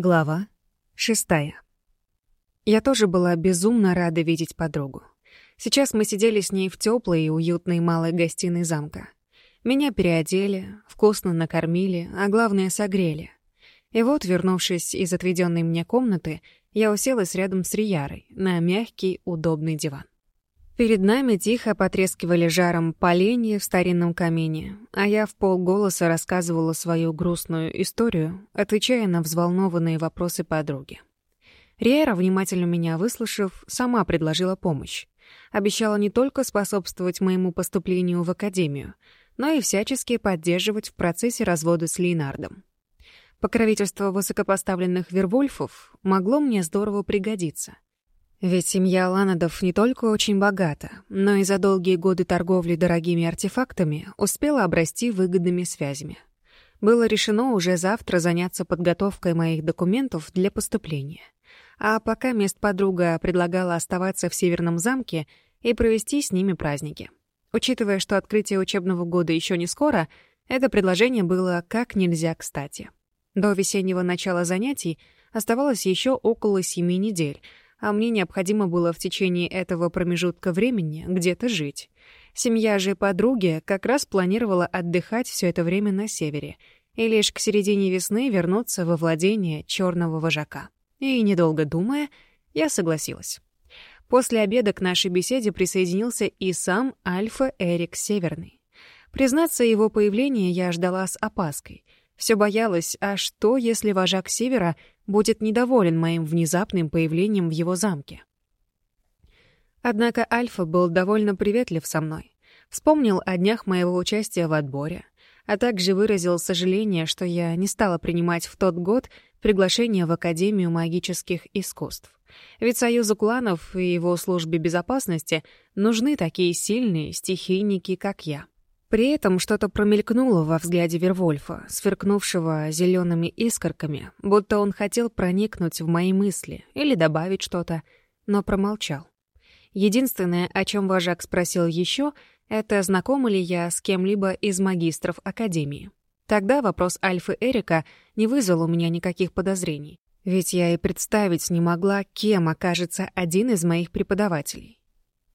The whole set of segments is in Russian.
Глава шестая. Я тоже была безумно рада видеть подругу. Сейчас мы сидели с ней в теплой и уютной малой гостиной замка. Меня переодели, вкусно накормили, а главное — согрели. И вот, вернувшись из отведенной мне комнаты, я уселась рядом с Риярой на мягкий, удобный диван. Перед нами тихо потрескивали жаром поленья в старинном камине, а я в полголоса рассказывала свою грустную историю, отвечая на взволнованные вопросы подруги. Риера внимательно меня выслушав, сама предложила помощь. Обещала не только способствовать моему поступлению в академию, но и всячески поддерживать в процессе развода с Леонардом. Покровительство высокопоставленных вервольфов могло мне здорово пригодиться — ведь семья Ланадов не только очень богата, но и за долгие годы торговли дорогими артефактами успела обрасти выгодными связями. Было решено уже завтра заняться подготовкой моих документов для поступления. А пока мест подруга предлагала оставаться в Северном замке и провести с ними праздники. Учитывая, что открытие учебного года еще не скоро, это предложение было как нельзя кстати. До весеннего начала занятий оставалось еще около семи недель — а мне необходимо было в течение этого промежутка времени где-то жить. Семья же подруги как раз планировала отдыхать все это время на севере и лишь к середине весны вернуться во владение черного вожака. И, недолго думая, я согласилась. После обеда к нашей беседе присоединился и сам Альфа Эрик Северный. Признаться, его появление я ждала с опаской. Все боялась, а что, если вожак Севера будет недоволен моим внезапным появлением в его замке? Однако Альфа был довольно приветлив со мной. Вспомнил о днях моего участия в отборе, а также выразил сожаление, что я не стала принимать в тот год приглашение в Академию магических искусств. Ведь Союзу кланов и его службе безопасности нужны такие сильные стихийники, как я. При этом что-то промелькнуло во взгляде Вервольфа, сверкнувшего зелеными искорками, будто он хотел проникнуть в мои мысли или добавить что-то, но промолчал. Единственное, о чем вожак спросил еще, это знакома ли я с кем-либо из магистров Академии. Тогда вопрос Альфы Эрика не вызвал у меня никаких подозрений, ведь я и представить не могла, кем окажется один из моих преподавателей.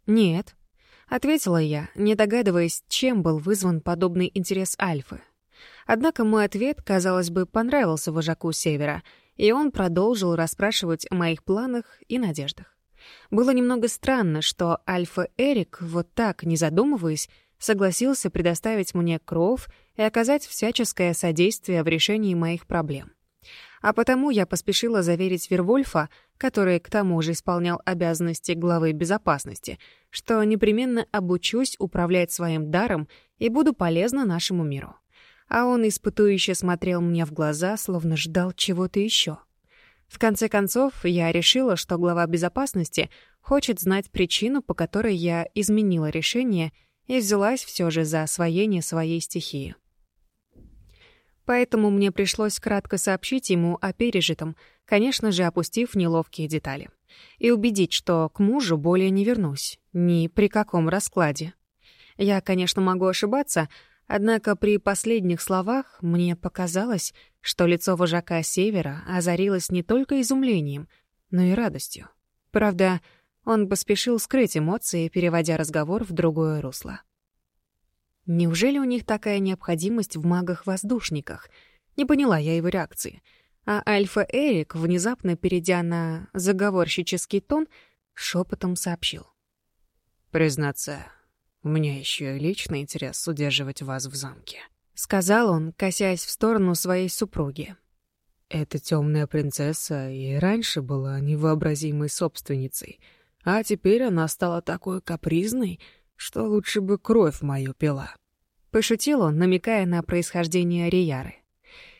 «Нет», Ответила я, не догадываясь, чем был вызван подобный интерес Альфы. Однако мой ответ, казалось бы, понравился вожаку Севера, и он продолжил расспрашивать о моих планах и надеждах. Было немного странно, что Альфа Эрик, вот так, не задумываясь, согласился предоставить мне кров и оказать всяческое содействие в решении моих проблем а потому я поспешила заверить Вервольфа, который к тому же исполнял обязанности главы безопасности, что непременно обучусь управлять своим даром и буду полезна нашему миру. А он испытующе смотрел мне в глаза, словно ждал чего-то еще. В конце концов, я решила, что глава безопасности хочет знать причину, по которой я изменила решение и взялась все же за освоение своей стихии поэтому мне пришлось кратко сообщить ему о пережитом, конечно же, опустив неловкие детали. И убедить, что к мужу более не вернусь, ни при каком раскладе. Я, конечно, могу ошибаться, однако при последних словах мне показалось, что лицо вожака Севера озарилось не только изумлением, но и радостью. Правда, он поспешил скрыть эмоции, переводя разговор в другое русло. Неужели у них такая необходимость в магах-воздушниках? Не поняла я его реакции. А Альфа Эрик, внезапно перейдя на заговорщический тон, шепотом сообщил. «Признаться, у меня еще и личный интерес удерживать вас в замке», — сказал он, косясь в сторону своей супруги. «Эта темная принцесса и раньше была невообразимой собственницей, а теперь она стала такой капризной, — что лучше бы кровь мою пила. Пошутил он, намекая на происхождение Рияры.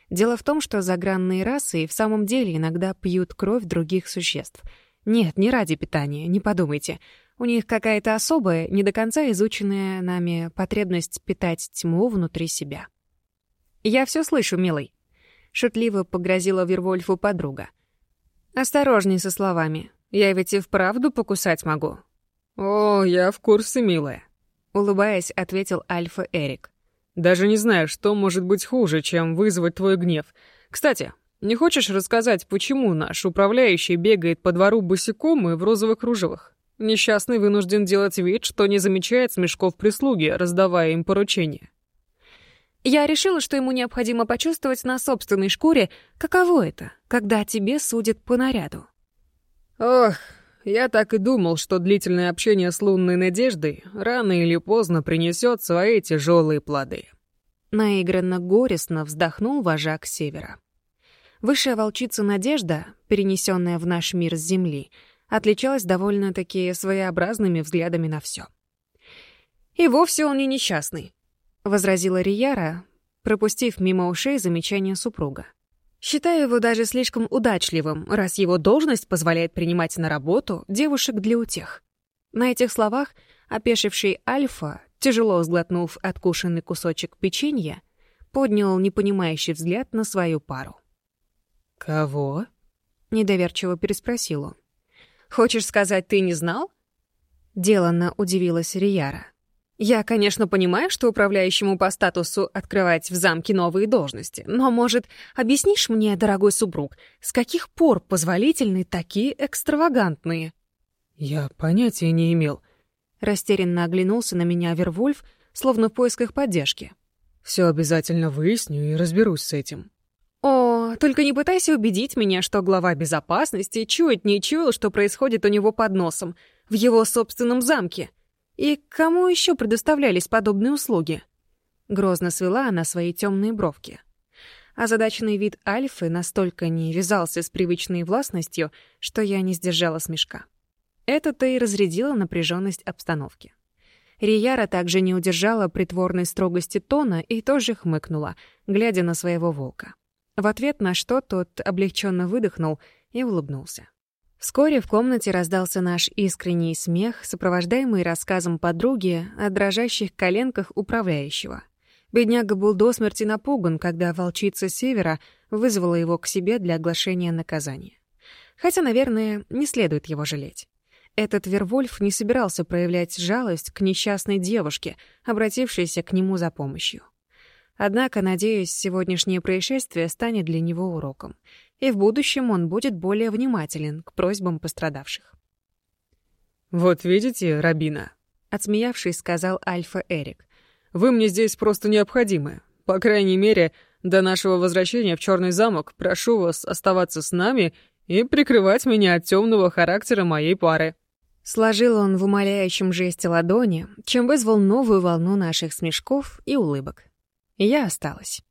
Дело в том, что загранные расы и в самом деле иногда пьют кровь других существ. Нет, не ради питания, не подумайте. У них какая-то особая, не до конца изученная нами потребность питать тьму внутри себя. «Я все слышу, милый», — шутливо погрозила Вервольфу подруга. «Осторожней со словами. Я ведь и вправду покусать могу. «О, я в курсе, милая», — улыбаясь, ответил Альфа Эрик. «Даже не знаю, что может быть хуже, чем вызвать твой гнев. Кстати, не хочешь рассказать, почему наш управляющий бегает по двору босиком и в розовых кружевах? Несчастный вынужден делать вид, что не замечает смешков прислуги, раздавая им поручения». Я решила, что ему необходимо почувствовать на собственной шкуре, каково это, когда тебе судят по наряду. «Ох, я так и думал, что длительное общение с лунной надеждой рано или поздно принесет свои тяжелые плоды. Наигранно горестно вздохнул вожак севера. Высшая волчица Надежда, перенесенная в наш мир с Земли, отличалась довольно-таки своеобразными взглядами на все. «И вовсе он не несчастный», — возразила Рияра, пропустив мимо ушей замечание супруга. Считаю его даже слишком удачливым, раз его должность позволяет принимать на работу девушек для утех. На этих словах опешивший Альфа, тяжело сглотнув откушенный кусочек печенья, поднял непонимающий взгляд на свою пару. «Кого?» — недоверчиво переспросил он. «Хочешь сказать, ты не знал?» Деланно удивилась Рияра. Я, конечно, понимаю, что управляющему по статусу открывать в замке новые должности, но, может, объяснишь мне, дорогой супруг, с каких пор позволительны такие экстравагантные? Я понятия не имел. Растерянно оглянулся на меня Вервольф, словно в поисках поддержки. Все обязательно выясню и разберусь с этим. О, только не пытайся убедить меня, что глава безопасности чует не чуял, что происходит у него под носом, в его собственном замке — и кому еще предоставлялись подобные услуги? Грозно свела она свои темные бровки. Озадаченный а вид Альфы настолько не вязался с привычной властностью, что я не сдержала смешка. Это-то и разрядило напряженность обстановки. Рияра также не удержала притворной строгости тона и тоже хмыкнула, глядя на своего волка. В ответ на что тот облегченно выдохнул и улыбнулся. Вскоре в комнате раздался наш искренний смех, сопровождаемый рассказом подруги о дрожащих коленках управляющего. Бедняга был до смерти напуган, когда волчица Севера вызвала его к себе для оглашения наказания. Хотя, наверное, не следует его жалеть. Этот Вервольф не собирался проявлять жалость к несчастной девушке, обратившейся к нему за помощью. Однако, надеюсь, сегодняшнее происшествие станет для него уроком и в будущем он будет более внимателен к просьбам пострадавших. «Вот видите, Рабина», — отсмеявшись, сказал Альфа Эрик. «Вы мне здесь просто необходимы. По крайней мере, до нашего возвращения в Черный замок прошу вас оставаться с нами и прикрывать меня от темного характера моей пары». Сложил он в умоляющем жесте ладони, чем вызвал новую волну наших смешков и улыбок. Я осталась.